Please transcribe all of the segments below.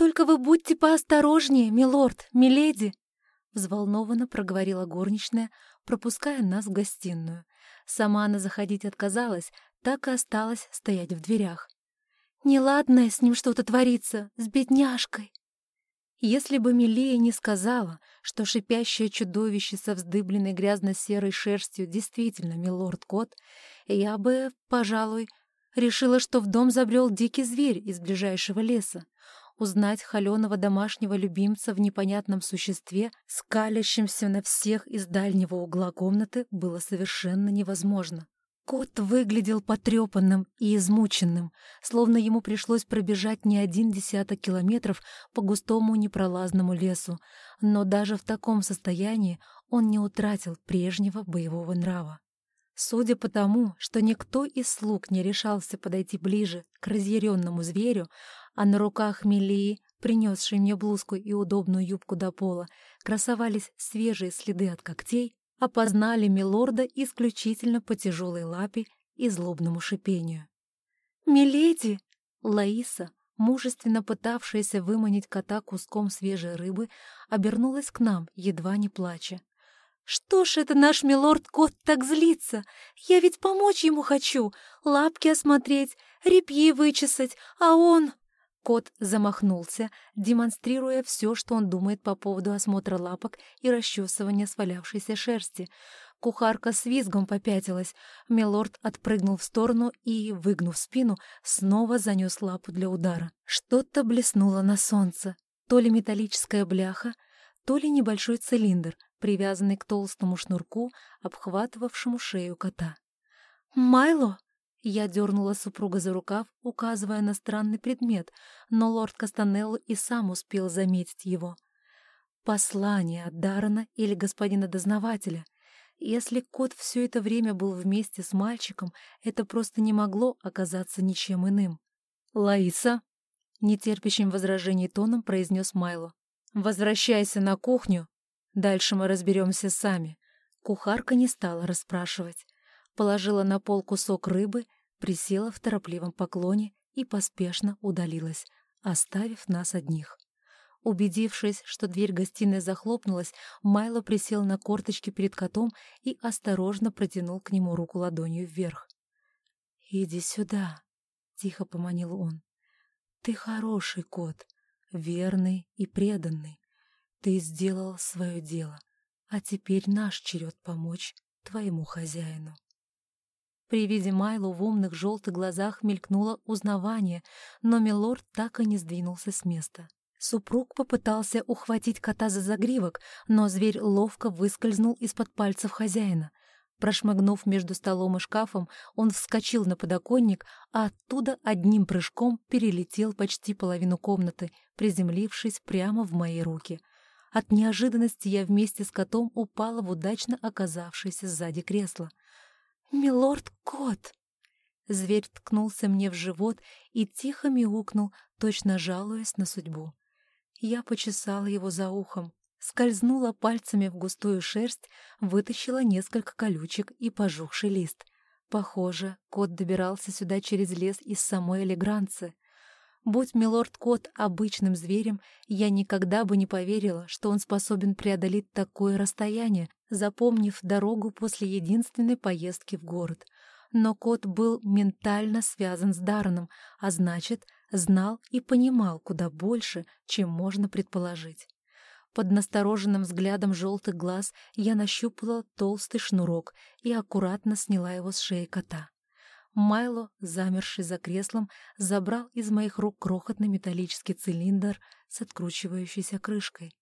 «Только вы будьте поосторожнее, милорд, миледи!» Взволнованно проговорила горничная, пропуская нас в гостиную. Сама она заходить отказалась, так и осталась стоять в дверях. «Неладное с ним что-то творится, с бедняжкой!» Если бы Милея не сказала, что шипящее чудовище со вздыбленной грязно-серой шерстью действительно милорд-кот, я бы, пожалуй, решила, что в дом забрел дикий зверь из ближайшего леса. Узнать холеного домашнего любимца в непонятном существе, скалящемся на всех из дальнего угла комнаты, было совершенно невозможно. Кот выглядел потрепанным и измученным, словно ему пришлось пробежать не один десяток километров по густому непролазному лесу, но даже в таком состоянии он не утратил прежнего боевого нрава. Судя по тому, что никто из слуг не решался подойти ближе к разъяренному зверю, а на руках Мелии, принесшей мне блузку и удобную юбку до пола, красовались свежие следы от когтей, опознали милорда исключительно по тяжелой лапе и злобному шипению. «Миледи!» Лаиса, мужественно пытавшаяся выманить кота куском свежей рыбы, обернулась к нам, едва не плача. «Что ж это наш милорд-кот так злится? Я ведь помочь ему хочу, лапки осмотреть, репьи вычесать, а он...» Кот замахнулся, демонстрируя все, что он думает по поводу осмотра лапок и расчесывания свалявшейся шерсти. Кухарка с визгом попятилась. Милорд отпрыгнул в сторону и, выгнув спину, снова занес лапу для удара. Что-то блеснуло на солнце. То ли металлическая бляха, то ли небольшой цилиндр, привязанный к толстому шнурку, обхватывавшему шею кота. «Майло!» Я дернула супруга за рукав, указывая на странный предмет, но лорд Кастанелло и сам успел заметить его. Послание от Даррена или господина дознавателя. Если кот все это время был вместе с мальчиком, это просто не могло оказаться ничем иным. «Лаиса!» — нетерпящим возражений тоном произнес Майло. «Возвращайся на кухню. Дальше мы разберемся сами». Кухарка не стала расспрашивать положила на пол кусок рыбы, присела в торопливом поклоне и поспешно удалилась, оставив нас одних. Убедившись, что дверь гостиной захлопнулась, Майло присел на корточки перед котом и осторожно протянул к нему руку ладонью вверх. «Иди сюда», — тихо поманил он. «Ты хороший кот, верный и преданный. Ты сделал свое дело, а теперь наш черед помочь твоему хозяину». При виде Майло в умных желтых глазах мелькнуло узнавание, но Милорд так и не сдвинулся с места. Супруг попытался ухватить кота за загривок, но зверь ловко выскользнул из-под пальцев хозяина. Прошмыгнув между столом и шкафом, он вскочил на подоконник, а оттуда одним прыжком перелетел почти половину комнаты, приземлившись прямо в мои руки. От неожиданности я вместе с котом упала в удачно оказавшееся сзади кресло. «Милорд-кот!» Зверь ткнулся мне в живот и тихо мяукнул, точно жалуясь на судьбу. Я почесала его за ухом, скользнула пальцами в густую шерсть, вытащила несколько колючек и пожухший лист. Похоже, кот добирался сюда через лес из самой Элегранцы. Будь милорд-кот обычным зверем, я никогда бы не поверила, что он способен преодолеть такое расстояние, запомнив дорогу после единственной поездки в город. Но кот был ментально связан с Дарреном, а значит, знал и понимал куда больше, чем можно предположить. Под настороженным взглядом желтых глаз я нащупала толстый шнурок и аккуратно сняла его с шеи кота. Майло, замерший за креслом, забрал из моих рук крохотный металлический цилиндр с откручивающейся крышкой.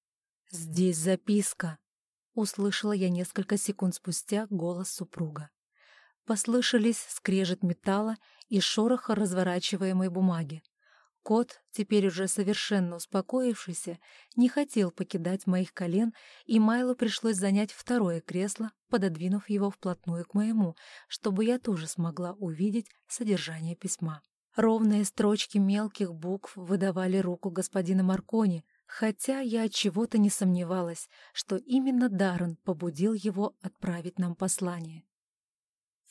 «Здесь записка!» — услышала я несколько секунд спустя голос супруга. Послышались скрежет металла и шороха разворачиваемой бумаги. Кот, теперь уже совершенно успокоившийся, не хотел покидать моих колен, и Майлу пришлось занять второе кресло, пододвинув его вплотную к моему, чтобы я тоже смогла увидеть содержание письма. Ровные строчки мелких букв выдавали руку господина Маркони, хотя я от чего-то не сомневалась, что именно Даррен побудил его отправить нам послание.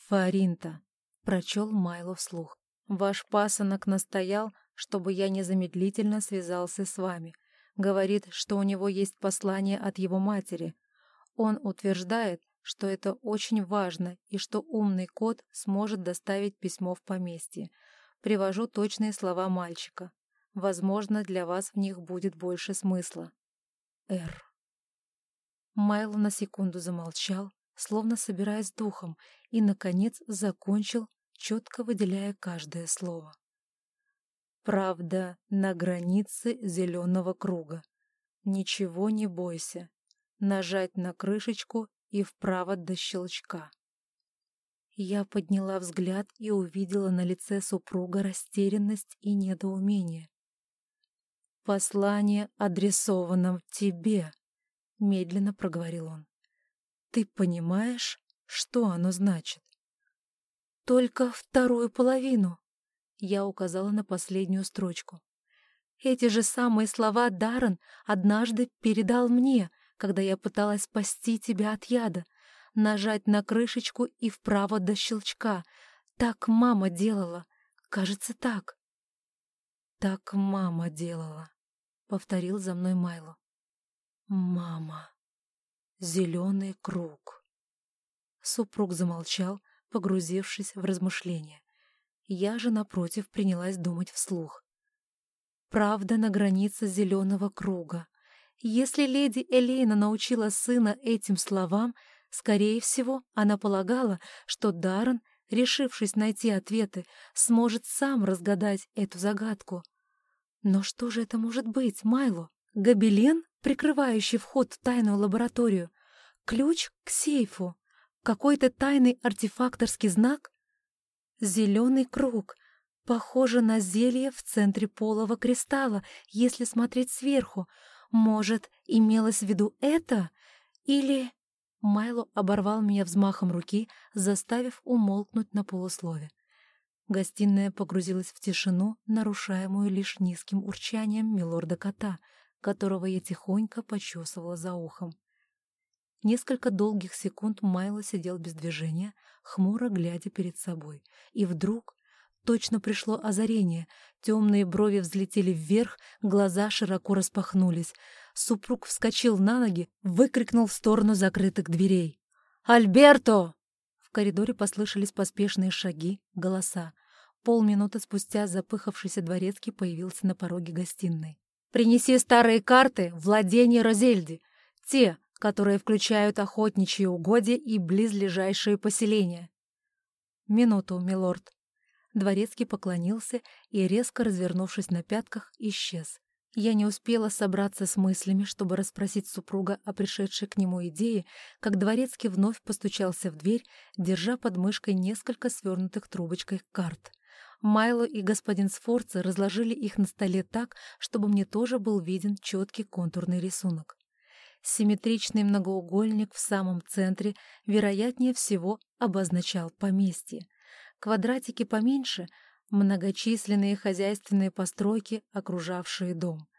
«Фаринта», — прочел Майло вслух, — «ваш пасынок настоял, чтобы я незамедлительно связался с вами. Говорит, что у него есть послание от его матери. Он утверждает, что это очень важно и что умный кот сможет доставить письмо в поместье. Привожу точные слова мальчика. Возможно, для вас в них будет больше смысла. Р. Майло на секунду замолчал, словно собираясь духом, и, наконец, закончил, четко выделяя каждое слово. Правда, на границе зеленого круга. Ничего не бойся. Нажать на крышечку и вправо до щелчка. Я подняла взгляд и увидела на лице супруга растерянность и недоумение. «Послание адресовано тебе», — медленно проговорил он. «Ты понимаешь, что оно значит?» «Только вторую половину», — я указала на последнюю строчку. «Эти же самые слова Даррен однажды передал мне, когда я пыталась спасти тебя от яда, нажать на крышечку и вправо до щелчка. Так мама делала. Кажется, так». «Так мама делала», — повторил за мной Майло. «Мама. Зеленый круг». Супруг замолчал, погрузившись в размышления. Я же, напротив, принялась думать вслух. Правда на границе зеленого круга. Если леди Элейна научила сына этим словам, скорее всего, она полагала, что Даррен, решившись найти ответы, сможет сам разгадать эту загадку — но что же это может быть, Майло? Гобелен, прикрывающий вход в тайную лабораторию? Ключ к сейфу? Какой-то тайный артефакторский знак? Зеленый круг. Похоже на зелье в центре полого кристалла, если смотреть сверху. Может, имелось в виду это? Или... Майло оборвал меня взмахом руки, заставив умолкнуть на полуслове. Гостиная погрузилась в тишину, нарушаемую лишь низким урчанием милорда-кота, которого я тихонько почесывала за ухом. Несколько долгих секунд Майло сидел без движения, хмуро глядя перед собой. И вдруг точно пришло озарение. Темные брови взлетели вверх, глаза широко распахнулись. Супруг вскочил на ноги, выкрикнул в сторону закрытых дверей. «Альберто!» В коридоре послышались поспешные шаги, голоса. Полминуты спустя запыхавшийся дворецкий появился на пороге гостиной. «Принеси старые карты владения Розельди, те, которые включают охотничьи угодья и близлежащие поселения». «Минуту, милорд». Дворецкий поклонился и, резко развернувшись на пятках, исчез. Я не успела собраться с мыслями, чтобы расспросить супруга о пришедшей к нему идее, как дворецкий вновь постучался в дверь, держа под мышкой несколько свернутых трубочкой карт. Майло и господин Сфорца разложили их на столе так, чтобы мне тоже был виден четкий контурный рисунок. Симметричный многоугольник в самом центре, вероятнее всего, обозначал поместье. Квадратики поменьше — многочисленные хозяйственные постройки, окружавшие дом.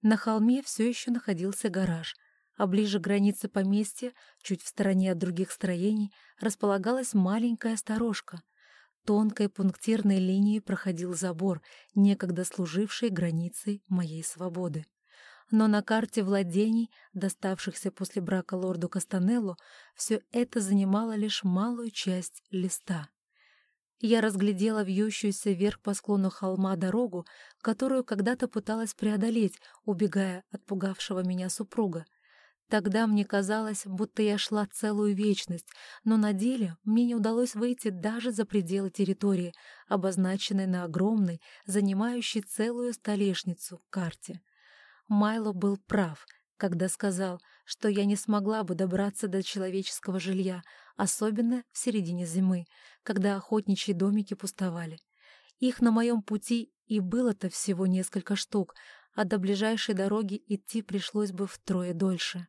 На холме все еще находился гараж, а ближе к границе поместья, чуть в стороне от других строений, располагалась маленькая сторожка. Тонкой пунктирной линией проходил забор, некогда служивший границей моей свободы. Но на карте владений, доставшихся после брака лорду Кастанеллу, все это занимало лишь малую часть листа я разглядела вьющуюся вверх по склону холма дорогу, которую когда-то пыталась преодолеть, убегая от пугавшего меня супруга. Тогда мне казалось, будто я шла целую вечность, но на деле мне не удалось выйти даже за пределы территории, обозначенной на огромной, занимающей целую столешницу, карте. Майло был прав, когда сказал, что я не смогла бы добраться до человеческого жилья, особенно в середине зимы, когда охотничьи домики пустовали. Их на моем пути и было-то всего несколько штук, а до ближайшей дороги идти пришлось бы втрое дольше.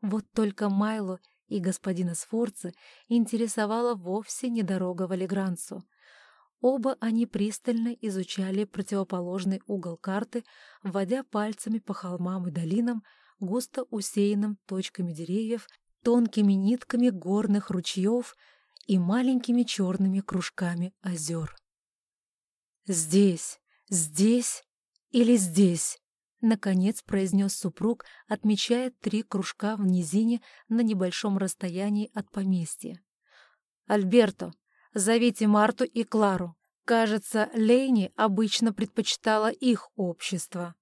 Вот только Майло и господина Сфорца интересовала вовсе не дорога в Алигранцу. Оба они пристально изучали противоположный угол карты, вводя пальцами по холмам и долинам, густо усеянным точками деревьев тонкими нитками горных ручьев и маленькими черными кружками озер. Здесь, здесь или здесь?» Наконец произнес супруг, отмечая три кружка в низине на небольшом расстоянии от поместья. «Альберто, зовите Марту и Клару. Кажется, Лейни обычно предпочитала их общество».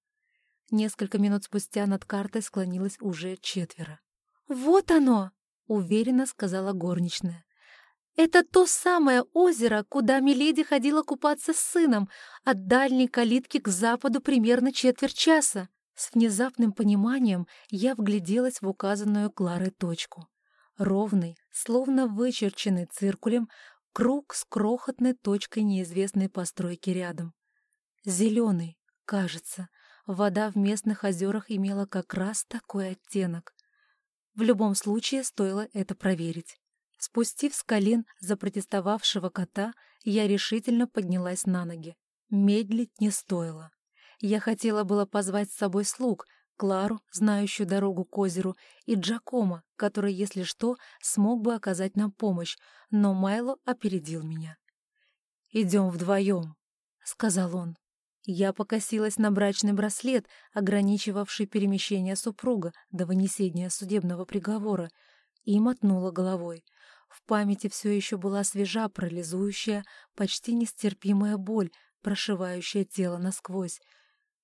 Несколько минут спустя над картой склонилось уже четверо. «Вот оно!» — уверенно сказала горничная. «Это то самое озеро, куда Миледи ходила купаться с сыном, от дальней калитки к западу примерно четверть часа». С внезапным пониманием я вгляделась в указанную Кларой точку. Ровный, словно вычерченный циркулем, круг с крохотной точкой неизвестной постройки рядом. Зеленый, кажется, вода в местных озерах имела как раз такой оттенок. В любом случае стоило это проверить. Спустив с колен запротестовавшего кота, я решительно поднялась на ноги. Медлить не стоило. Я хотела было позвать с собой слуг, Клару, знающую дорогу к озеру, и Джакома, который, если что, смог бы оказать нам помощь, но Майло опередил меня. «Идем вдвоем», — сказал он. Я покосилась на брачный браслет, ограничивавший перемещение супруга до вынесения судебного приговора, и мотнула головой. В памяти все еще была свежа, парализующая, почти нестерпимая боль, прошивающая тело насквозь.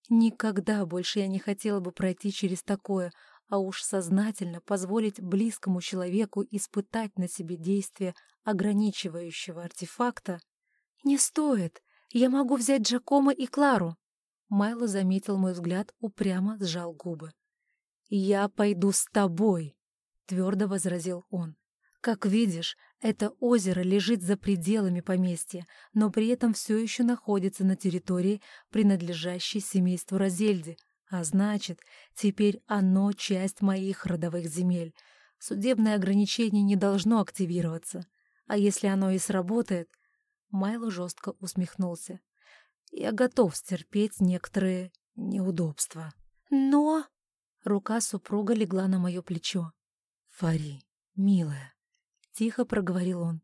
Никогда больше я не хотела бы пройти через такое, а уж сознательно позволить близкому человеку испытать на себе действие ограничивающего артефакта. «Не стоит!» «Я могу взять Джакома и Клару!» Майло заметил мой взгляд, упрямо сжал губы. «Я пойду с тобой!» — твердо возразил он. «Как видишь, это озеро лежит за пределами поместья, но при этом все еще находится на территории, принадлежащей семейству Розельди, а значит, теперь оно часть моих родовых земель. Судебное ограничение не должно активироваться, а если оно и сработает, Майло жестко усмехнулся. «Я готов стерпеть некоторые неудобства». «Но...» Рука супруга легла на мое плечо. «Фари, милая», — тихо проговорил он.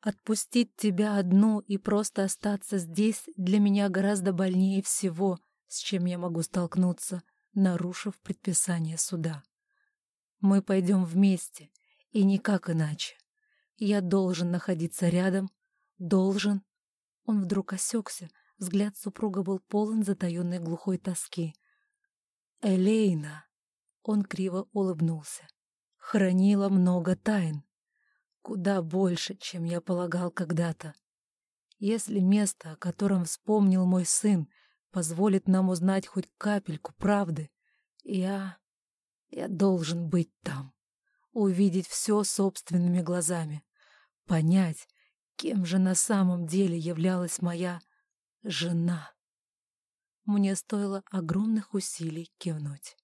«Отпустить тебя одну и просто остаться здесь для меня гораздо больнее всего, с чем я могу столкнуться, нарушив предписание суда. Мы пойдем вместе, и никак иначе. Я должен находиться рядом, Должен. Он вдруг осекся. Взгляд супруга был полон затаенной глухой тоски. «Элейна!» Он криво улыбнулся. «Хранила много тайн. Куда больше, чем я полагал когда-то. Если место, о котором вспомнил мой сын, позволит нам узнать хоть капельку правды, я... я должен быть там, увидеть все собственными глазами, понять, Кем же на самом деле являлась моя жена? Мне стоило огромных усилий кивнуть.